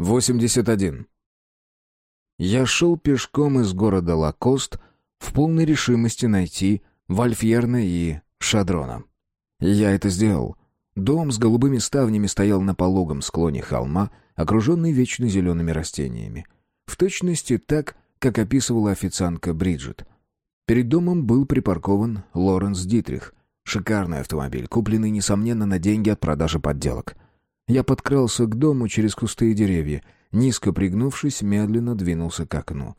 81. Я шел пешком из города Лакост в полной решимости найти Вальфьерна и Шадрона. Я это сделал. Дом с голубыми ставнями стоял на пологом склоне холма, окруженный вечно зелеными растениями. В точности так, как описывала официантка Бриджит. Перед домом был припаркован Лоренс Дитрих. Шикарный автомобиль, купленный, несомненно, на деньги от продажи подделок. Я подкрался к дому через кусты и деревья, низко пригнувшись, медленно двинулся к окну.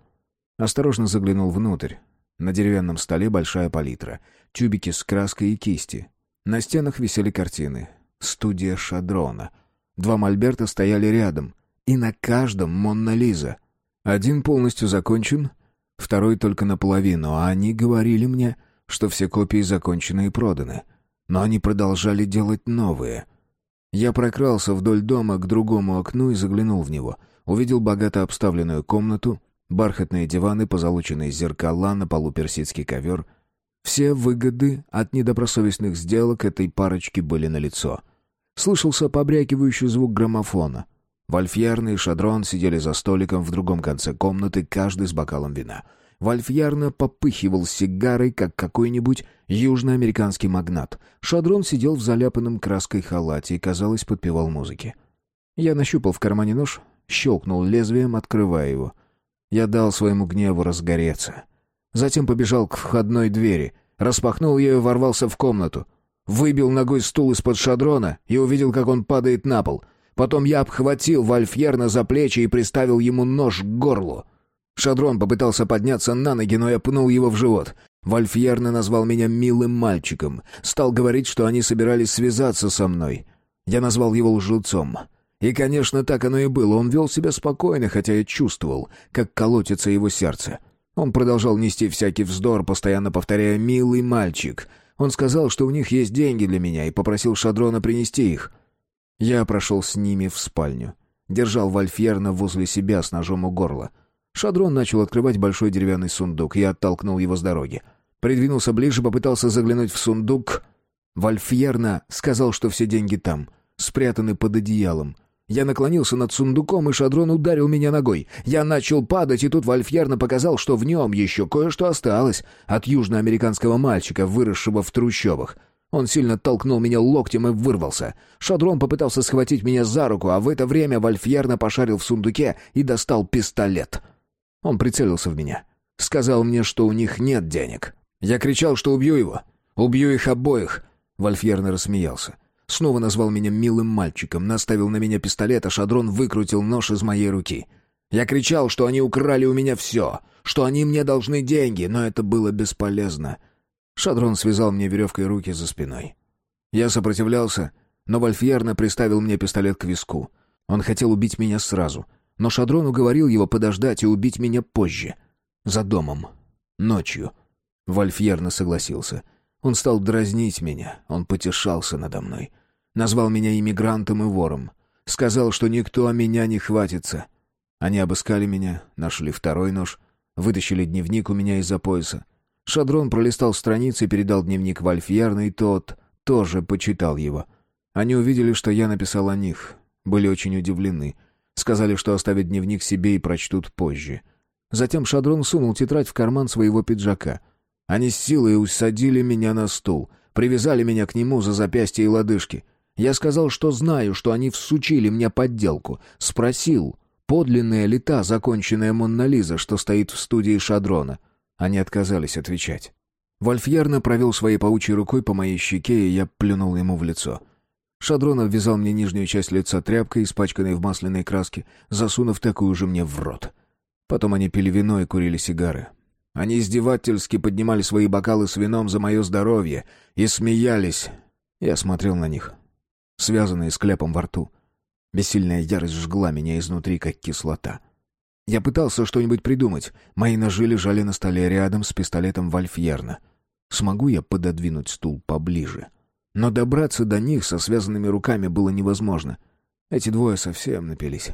Осторожно заглянул внутрь. На деревянном столе большая палитра, тюбики с краской и кисти. На стенах висели картины. Студия Шадрона. Два мольберта стояли рядом, и на каждом Монна Лиза. Один полностью закончен, второй только наполовину, а они говорили мне, что все копии закончены и проданы. Но они продолжали делать новые — я прокрался вдоль дома к другому окну и заглянул в него. Увидел богато обставленную комнату, бархатные диваны, позолоченные зеркала, на полу персидский ковер. Все выгоды от недобросовестных сделок этой парочки были налицо. Слышался побрякивающий звук граммофона. Вольфьерн и Шадрон сидели за столиком в другом конце комнаты, каждый с бокалом вина — Вольфьярно попыхивал сигарой, как какой-нибудь южноамериканский магнат. Шадрон сидел в заляпанном краской халате и, казалось, подпевал музыке. Я нащупал в кармане нож, щелкнул лезвием, открывая его. Я дал своему гневу разгореться. Затем побежал к входной двери, распахнул ее и ворвался в комнату. Выбил ногой стул из-под шадрона и увидел, как он падает на пол. Потом я обхватил Вальфьерна за плечи и приставил ему нож к горлу. Шадрон попытался подняться на ноги, но я пнул его в живот. Вольфьерно назвал меня милым мальчиком. Стал говорить, что они собирались связаться со мной. Я назвал его лжецом. И, конечно, так оно и было. Он вел себя спокойно, хотя я чувствовал, как колотится его сердце. Он продолжал нести всякий вздор, постоянно повторяя «милый мальчик». Он сказал, что у них есть деньги для меня, и попросил Шадрона принести их. Я прошел с ними в спальню. Держал Вольфьерна возле себя с ножом у горла. Шадрон начал открывать большой деревянный сундук. Я оттолкнул его с дороги. Придвинулся ближе, попытался заглянуть в сундук. Вальфьерна сказал, что все деньги там, спрятаны под одеялом. Я наклонился над сундуком, и Шадрон ударил меня ногой. Я начал падать, и тут Вальфьерна показал, что в нем еще кое-что осталось от южноамериканского мальчика, выросшего в трущобах. Он сильно толкнул меня локтем и вырвался. Шадрон попытался схватить меня за руку, а в это время Вальфьерна пошарил в сундуке и достал пистолет. Он прицелился в меня. Сказал мне, что у них нет денег. Я кричал, что убью его. Убью их обоих. Вольфьерно рассмеялся. Снова назвал меня милым мальчиком, наставил на меня пистолет, а Шадрон выкрутил нож из моей руки. Я кричал, что они украли у меня все, что они мне должны деньги, но это было бесполезно. Шадрон связал мне веревкой руки за спиной. Я сопротивлялся, но Вольфьерно приставил мне пистолет к виску. Он хотел убить меня сразу — но Шадрон уговорил его подождать и убить меня позже. За домом. Ночью. Вольфьерно согласился. Он стал дразнить меня, он потешался надо мной. Назвал меня иммигрантом и вором. Сказал, что никто о меня не хватится. Они обыскали меня, нашли второй нож, вытащили дневник у меня из-за пояса. Шадрон пролистал страницы и передал дневник Вальфьерна, и тот тоже почитал его. Они увидели, что я написал о них. Были очень удивлены — Сказали, что оставят дневник себе и прочтут позже. Затем Шадрон сунул тетрадь в карман своего пиджака. Они с силой усадили меня на стул, привязали меня к нему за запястья и лодыжки. Я сказал, что знаю, что они всучили мне подделку. Спросил, подлинная ли та законченная Монна что стоит в студии Шадрона. Они отказались отвечать. Вольфьерно провел своей паучьей рукой по моей щеке, и я плюнул ему в лицо. Шадрон обвязал мне нижнюю часть лица тряпкой, испачканной в масляной краске, засунув такую же мне в рот. Потом они пили вино и курили сигары. Они издевательски поднимали свои бокалы с вином за мое здоровье и смеялись. Я смотрел на них, связанные с кляпом во рту. Бессильная ярость жгла меня изнутри, как кислота. Я пытался что-нибудь придумать. Мои ножи лежали на столе рядом с пистолетом Вальфьерна. Смогу я пододвинуть стул поближе?» Но добраться до них со связанными руками было невозможно. Эти двое совсем напились.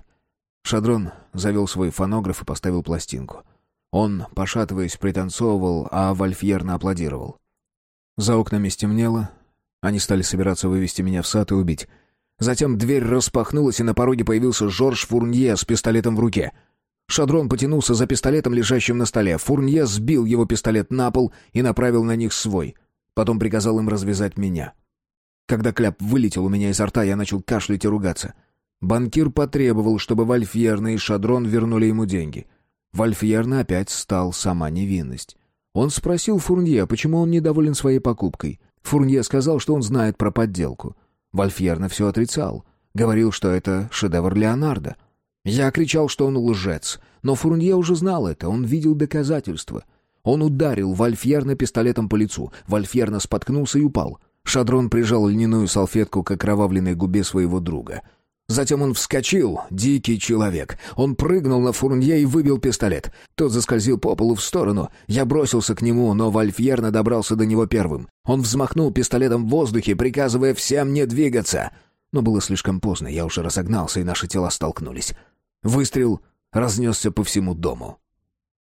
Шадрон завел свой фонограф и поставил пластинку. Он, пошатываясь, пританцовывал, а Вальфьерно аплодировал. За окнами стемнело. Они стали собираться вывести меня в сад и убить. Затем дверь распахнулась, и на пороге появился Жорж Фурнье с пистолетом в руке. Шадрон потянулся за пистолетом, лежащим на столе. Фурнье сбил его пистолет на пол и направил на них свой. Потом приказал им развязать меня. Когда кляп вылетел у меня изо рта, я начал кашлять и ругаться. Банкир потребовал, чтобы Вальфьерна и Шадрон вернули ему деньги. Вальфьерна опять стал сама невинность. Он спросил Фурнье, почему он недоволен своей покупкой. Фурнье сказал, что он знает про подделку. Вальфьерна все отрицал. Говорил, что это шедевр Леонардо. Я кричал, что он лжец, но Фурнье уже знал это, он видел доказательства. Он ударил Вальфьерна пистолетом по лицу. Вальфьерна споткнулся и упал. Шадрон прижал льняную салфетку к окровавленной губе своего друга. Затем он вскочил, дикий человек. Он прыгнул на Фурнье и выбил пистолет. Тот заскользил по полу в сторону. Я бросился к нему, но Вальфьерна добрался до него первым. Он взмахнул пистолетом в воздухе, приказывая всем не двигаться. Но было слишком поздно, я уже разогнался, и наши тела столкнулись. Выстрел разнесся по всему дому.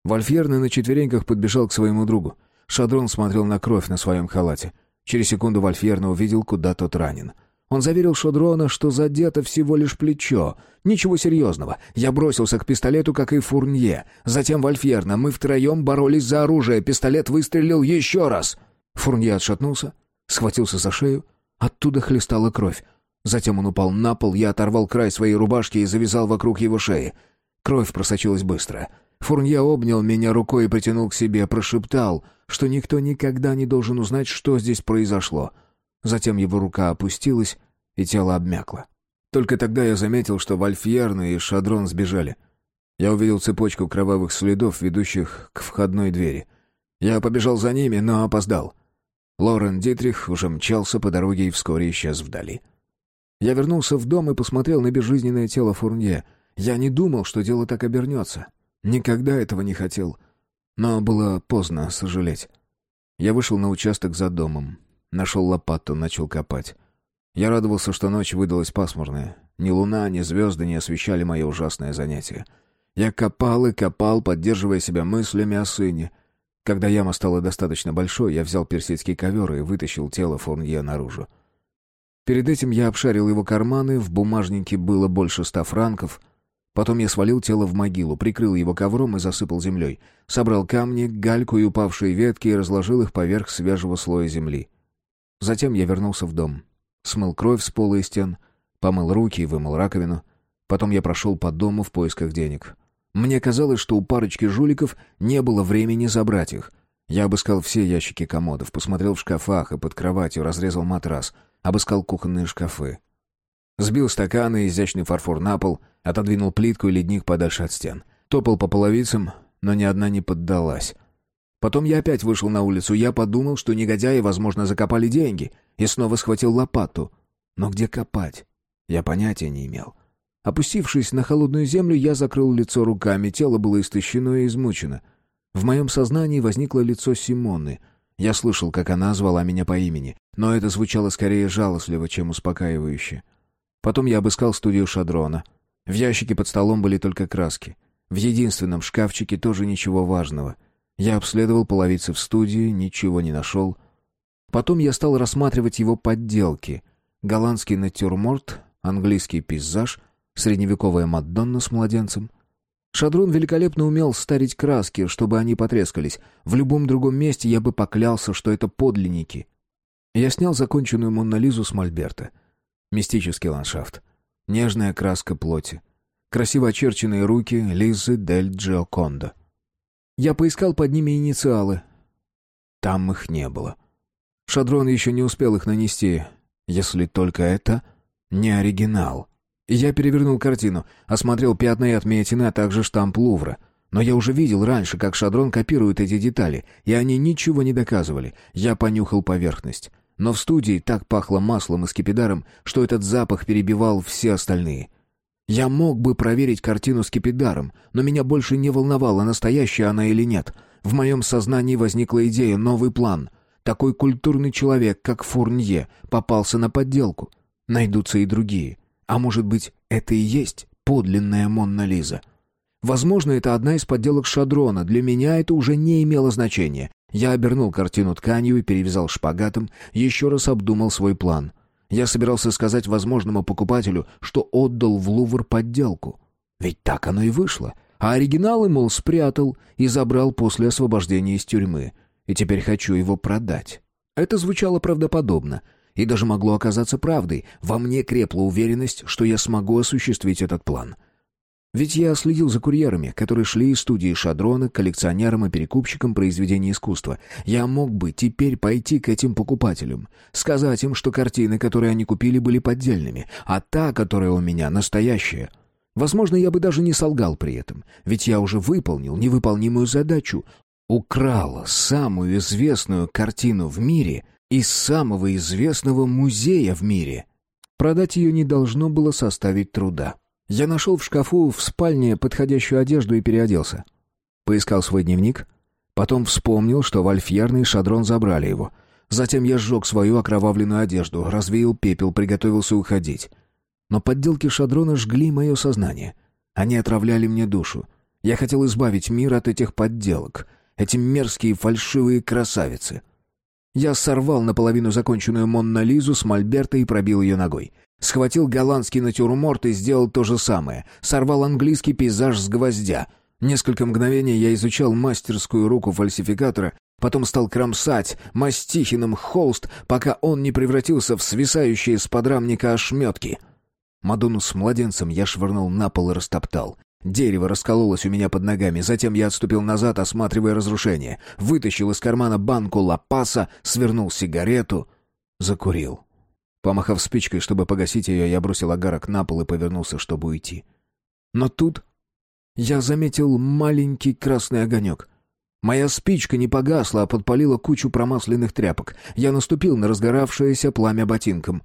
Вальфьерна на четвереньках подбежал к своему другу. Шадрон смотрел на кровь на своем халате. Через секунду Вальфьерна увидел, куда тот ранен. Он заверил Шадрона, что задето всего лишь плечо. Ничего серьезного. Я бросился к пистолету, как и Фурнье. Затем Вальфьерна. Мы втроем боролись за оружие. Пистолет выстрелил еще раз. Фурнье отшатнулся, схватился за шею. Оттуда хлестала кровь. Затем он упал на пол, я оторвал край своей рубашки и завязал вокруг его шеи. Кровь просочилась быстро. Фурнье обнял меня рукой и притянул к себе, прошептал, что никто никогда не должен узнать, что здесь произошло — Затем его рука опустилась, и тело обмякло. Только тогда я заметил, что Вальфьерна и Шадрон сбежали. Я увидел цепочку кровавых следов, ведущих к входной двери. Я побежал за ними, но опоздал. Лорен Дитрих уже мчался по дороге и вскоре исчез вдали. Я вернулся в дом и посмотрел на безжизненное тело Фурнье. Я не думал, что дело так обернется. Никогда этого не хотел. Но было поздно сожалеть. Я вышел на участок за домом. Нашел лопату, начал копать. Я радовался, что ночь выдалась пасмурная. Ни луна, ни звезды не освещали мое ужасное занятие. Я копал и копал, поддерживая себя мыслями о сыне. Когда яма стала достаточно большой, я взял персидский ковер и вытащил тело Фурнье наружу. Перед этим я обшарил его карманы, в бумажнике было больше ста франков. Потом я свалил тело в могилу, прикрыл его ковром и засыпал землей. Собрал камни, гальку и упавшие ветки и разложил их поверх свежего слоя земли. Затем я вернулся в дом. Смыл кровь с пола и стен, помыл руки и вымыл раковину. Потом я прошел по дому в поисках денег. Мне казалось, что у парочки жуликов не было времени забрать их. Я обыскал все ящики комодов, посмотрел в шкафах и под кроватью, разрезал матрас, обыскал кухонные шкафы. Сбил стаканы и изящный фарфор на пол, отодвинул плитку и ледник подальше от стен. Топал по половицам, но ни одна не поддалась. Потом я опять вышел на улицу. Я подумал, что негодяи, возможно, закопали деньги. И снова схватил лопату. Но где копать? Я понятия не имел. Опустившись на холодную землю, я закрыл лицо руками. Тело было истощено и измучено. В моем сознании возникло лицо Симоны. Я слышал, как она звала меня по имени. Но это звучало скорее жалостливо, чем успокаивающе. Потом я обыскал студию Шадрона. В ящике под столом были только краски. В единственном шкафчике тоже ничего важного — я обследовал половицы в студии, ничего не нашел. Потом я стал рассматривать его подделки. Голландский натюрморт, английский пейзаж, средневековая Мадонна с младенцем. Шадрон великолепно умел старить краски, чтобы они потрескались. В любом другом месте я бы поклялся, что это подлинники. Я снял законченную Моннализу с мольберта. Мистический ландшафт. Нежная краска плоти. Красиво очерченные руки Лизы Дель Джиокондо. Я поискал под ними инициалы. Там их не было. Шадрон еще не успел их нанести, если только это не оригинал. Я перевернул картину, осмотрел пятна и отметины, а также штамп Лувра. Но я уже видел раньше, как Шадрон копирует эти детали, и они ничего не доказывали. Я понюхал поверхность. Но в студии так пахло маслом и скипидаром, что этот запах перебивал все остальные — я мог бы проверить картину с Кипидаром, но меня больше не волновало, настоящая она или нет. В моем сознании возникла идея, новый план. Такой культурный человек, как Фурнье, попался на подделку. Найдутся и другие. А может быть, это и есть подлинная Монна Лиза? Возможно, это одна из подделок Шадрона. Для меня это уже не имело значения. Я обернул картину тканью и перевязал шпагатом, еще раз обдумал свой план — Я собирался сказать возможному покупателю, что отдал в Лувр подделку. Ведь так оно и вышло. А оригиналы, мол, спрятал и забрал после освобождения из тюрьмы. И теперь хочу его продать. Это звучало правдоподобно. И даже могло оказаться правдой. Во мне крепла уверенность, что я смогу осуществить этот план. Ведь я следил за курьерами, которые шли из студии Шадрона к коллекционерам и перекупщикам произведений искусства. Я мог бы теперь пойти к этим покупателям, сказать им, что картины, которые они купили, были поддельными, а та, которая у меня, настоящая. Возможно, я бы даже не солгал при этом, ведь я уже выполнил невыполнимую задачу. Украл самую известную картину в мире из самого известного музея в мире. Продать ее не должно было составить труда. Я нашел в шкафу в спальне подходящую одежду и переоделся. Поискал свой дневник. Потом вспомнил, что Вальфьерна и Шадрон забрали его. Затем я сжег свою окровавленную одежду, развеял пепел, приготовился уходить. Но подделки Шадрона жгли мое сознание. Они отравляли мне душу. Я хотел избавить мир от этих подделок. Эти мерзкие фальшивые красавицы. Я сорвал наполовину законченную Монна Лизу с мольберта и пробил ее ногой. Схватил голландский натюрморт и сделал то же самое. Сорвал английский пейзаж с гвоздя. Несколько мгновений я изучал мастерскую руку фальсификатора, потом стал кромсать мастихиным холст, пока он не превратился в свисающие с подрамника ошметки. Мадонну с младенцем я швырнул на пол и растоптал. Дерево раскололось у меня под ногами, затем я отступил назад, осматривая разрушение. Вытащил из кармана банку лапаса, свернул сигарету, закурил. Помахав спичкой, чтобы погасить ее, я бросил агарок на пол и повернулся, чтобы уйти. Но тут я заметил маленький красный огонек. Моя спичка не погасла, а подпалила кучу промасленных тряпок. Я наступил на разгоравшееся пламя ботинком.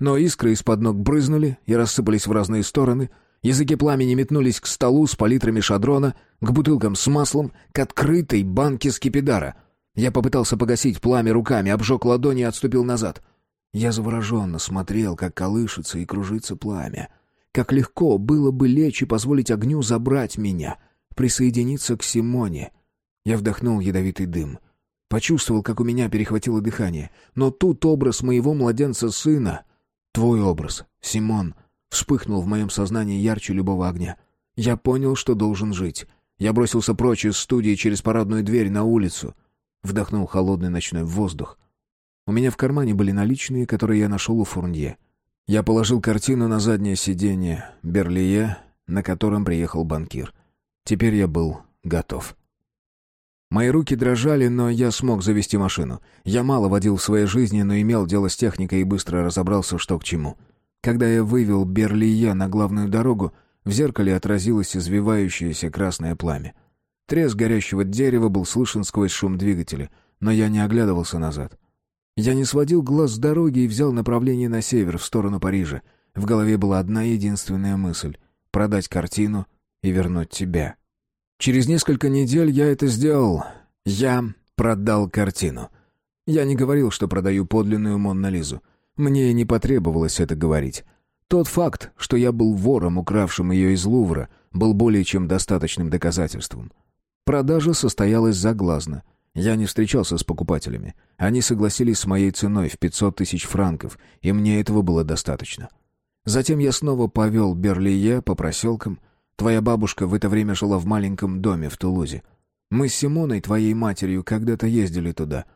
Но искры из-под ног брызнули и рассыпались в разные стороны. Языки пламени метнулись к столу с палитрами шадрона, к бутылкам с маслом, к открытой банке скипидара. Я попытался погасить пламя руками, обжег ладони и отступил назад — я завороженно смотрел, как колышется и кружится пламя. Как легко было бы лечь и позволить огню забрать меня, присоединиться к Симоне. Я вдохнул ядовитый дым. Почувствовал, как у меня перехватило дыхание. Но тут образ моего младенца-сына, твой образ, Симон, вспыхнул в моем сознании ярче любого огня. Я понял, что должен жить. Я бросился прочь из студии через парадную дверь на улицу. Вдохнул холодный ночной воздух. У меня в кармане были наличные, которые я нашел у Фурнье. Я положил картину на заднее сиденье Берлие, на котором приехал банкир. Теперь я был готов. Мои руки дрожали, но я смог завести машину. Я мало водил в своей жизни, но имел дело с техникой и быстро разобрался, что к чему. Когда я вывел Берлие на главную дорогу, в зеркале отразилось извивающееся красное пламя. Треск горящего дерева был слышен сквозь шум двигателя, но я не оглядывался назад. Я не сводил глаз с дороги и взял направление на север, в сторону Парижа. В голове была одна единственная мысль — продать картину и вернуть тебя. Через несколько недель я это сделал. Я продал картину. Я не говорил, что продаю подлинную Монна Лизу. Мне не потребовалось это говорить. Тот факт, что я был вором, укравшим ее из Лувра, был более чем достаточным доказательством. Продажа состоялась заглазно. Я не встречался с покупателями. Они согласились с моей ценой в 500 тысяч франков, и мне этого было достаточно. Затем я снова повел Берлие по проселкам. Твоя бабушка в это время жила в маленьком доме в Тулузе. Мы с Симоной, твоей матерью, когда-то ездили туда.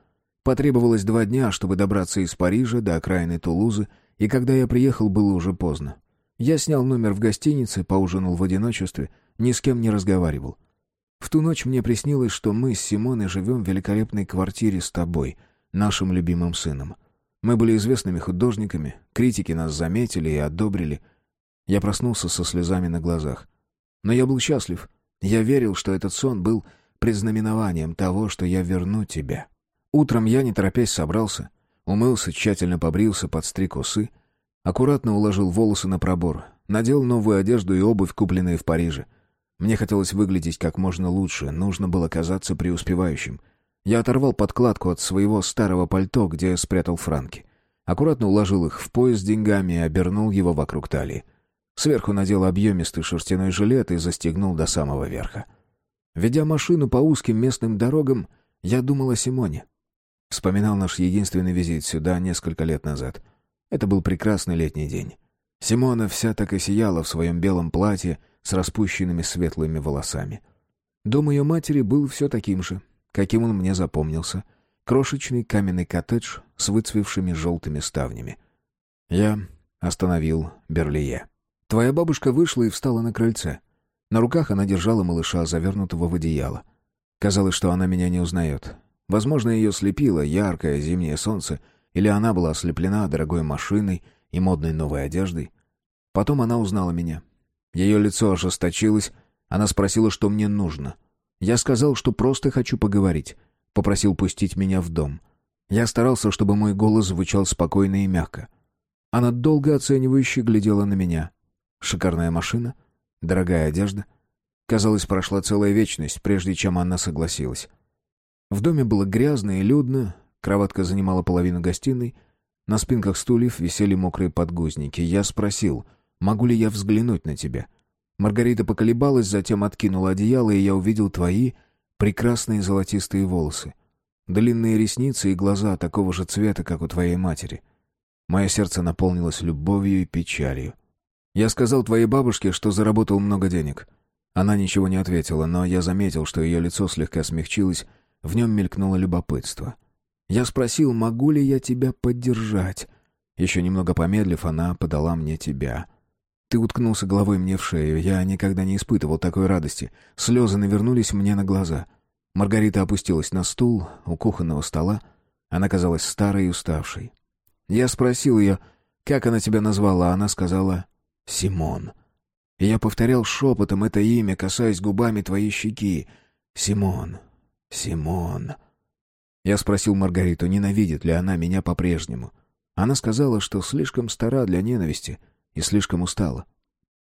Потребовалось два дня, чтобы добраться из Парижа до окраины Тулузы, и когда я приехал, было уже поздно. Я снял номер в гостинице, поужинал в одиночестве, ни с кем не разговаривал. В ту ночь мне приснилось, что мы с Симоной живем в великолепной квартире с тобой, нашим любимым сыном. Мы были известными художниками, критики нас заметили и одобрили. Я проснулся со слезами на глазах. Но я был счастлив. Я верил, что этот сон был предзнаменованием того, что я верну тебя. Утром я, не торопясь, собрался, умылся, тщательно побрился, подстриг усы, аккуратно уложил волосы на пробор, надел новую одежду и обувь, купленные в Париже — мне хотелось выглядеть как можно лучше, нужно было казаться преуспевающим. Я оторвал подкладку от своего старого пальто, где спрятал франки. Аккуратно уложил их в пояс деньгами и обернул его вокруг талии. Сверху надел объемистый шерстяной жилет и застегнул до самого верха. Ведя машину по узким местным дорогам, я думал о Симоне. Вспоминал наш единственный визит сюда несколько лет назад. Это был прекрасный летний день. Симона вся так и сияла в своем белом платье с распущенными светлыми волосами. Дом ее матери был все таким же, каким он мне запомнился. Крошечный каменный коттедж с выцвевшими желтыми ставнями. Я остановил Берлие. Твоя бабушка вышла и встала на крыльце. На руках она держала малыша, завернутого в одеяло. Казалось, что она меня не узнает. Возможно, ее слепило яркое зимнее солнце, или она была ослеплена дорогой машиной и модной новой одеждой. Потом она узнала меня. Ее лицо ожесточилось, она спросила, что мне нужно. Я сказал, что просто хочу поговорить. Попросил пустить меня в дом. Я старался, чтобы мой голос звучал спокойно и мягко. Она долго оценивающе глядела на меня. Шикарная машина, дорогая одежда. Казалось, прошла целая вечность, прежде чем она согласилась. В доме было грязно и людно, кроватка занимала половину гостиной, на спинках стульев висели мокрые подгузники. Я спросил, могу ли я взглянуть на тебя? Маргарита поколебалась, затем откинула одеяло, и я увидел твои прекрасные золотистые волосы. Длинные ресницы и глаза такого же цвета, как у твоей матери. Мое сердце наполнилось любовью и печалью. Я сказал твоей бабушке, что заработал много денег. Она ничего не ответила, но я заметил, что ее лицо слегка смягчилось, в нем мелькнуло любопытство. Я спросил, могу ли я тебя поддержать. Еще немного помедлив, она подала мне тебя. Ты уткнулся головой мне в шею. Я никогда не испытывал такой радости. Слезы навернулись мне на глаза. Маргарита опустилась на стул у кухонного стола. Она казалась старой и уставшей. Я спросил ее, как она тебя назвала, она сказала «Симон». И я повторял шепотом это имя, касаясь губами твоей щеки. «Симон, Симон». Я спросил Маргариту, ненавидит ли она меня по-прежнему. Она сказала, что слишком стара для ненависти и слишком устала.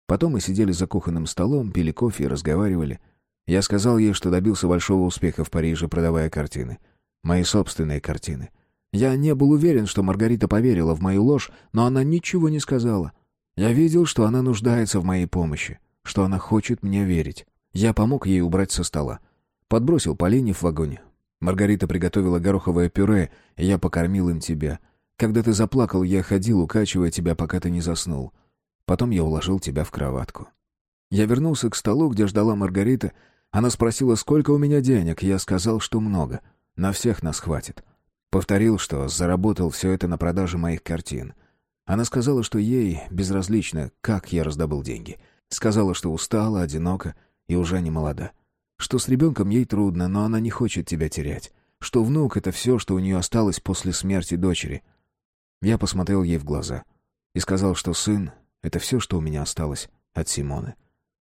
Потом мы сидели за кухонным столом, пили кофе и разговаривали. Я сказал ей, что добился большого успеха в Париже, продавая картины. Мои собственные картины. Я не был уверен, что Маргарита поверила в мою ложь, но она ничего не сказала. Я видел, что она нуждается в моей помощи, что она хочет мне верить. Я помог ей убрать со стола. Подбросил поленья в вагоне. Маргарита приготовила гороховое пюре, и я покормил им тебя. Когда ты заплакал, я ходил, укачивая тебя, пока ты не заснул. Потом я уложил тебя в кроватку. Я вернулся к столу, где ждала Маргарита. Она спросила, сколько у меня денег. Я сказал, что много. На всех нас хватит. Повторил, что заработал все это на продаже моих картин. Она сказала, что ей безразлично, как я раздобыл деньги. Сказала, что устала, одинока и уже не молода. Что с ребенком ей трудно, но она не хочет тебя терять. Что внук — это все, что у нее осталось после смерти дочери. Я посмотрел ей в глаза и сказал, что сын — это все, что у меня осталось от Симоны.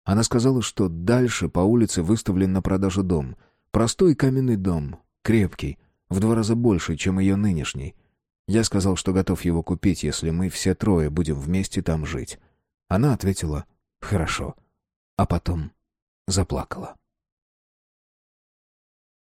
Она сказала, что дальше по улице выставлен на продажу дом. Простой каменный дом, крепкий, в два раза больше, чем ее нынешний. Я сказал, что готов его купить, если мы все трое будем вместе там жить. Она ответила «хорошо», а потом заплакала.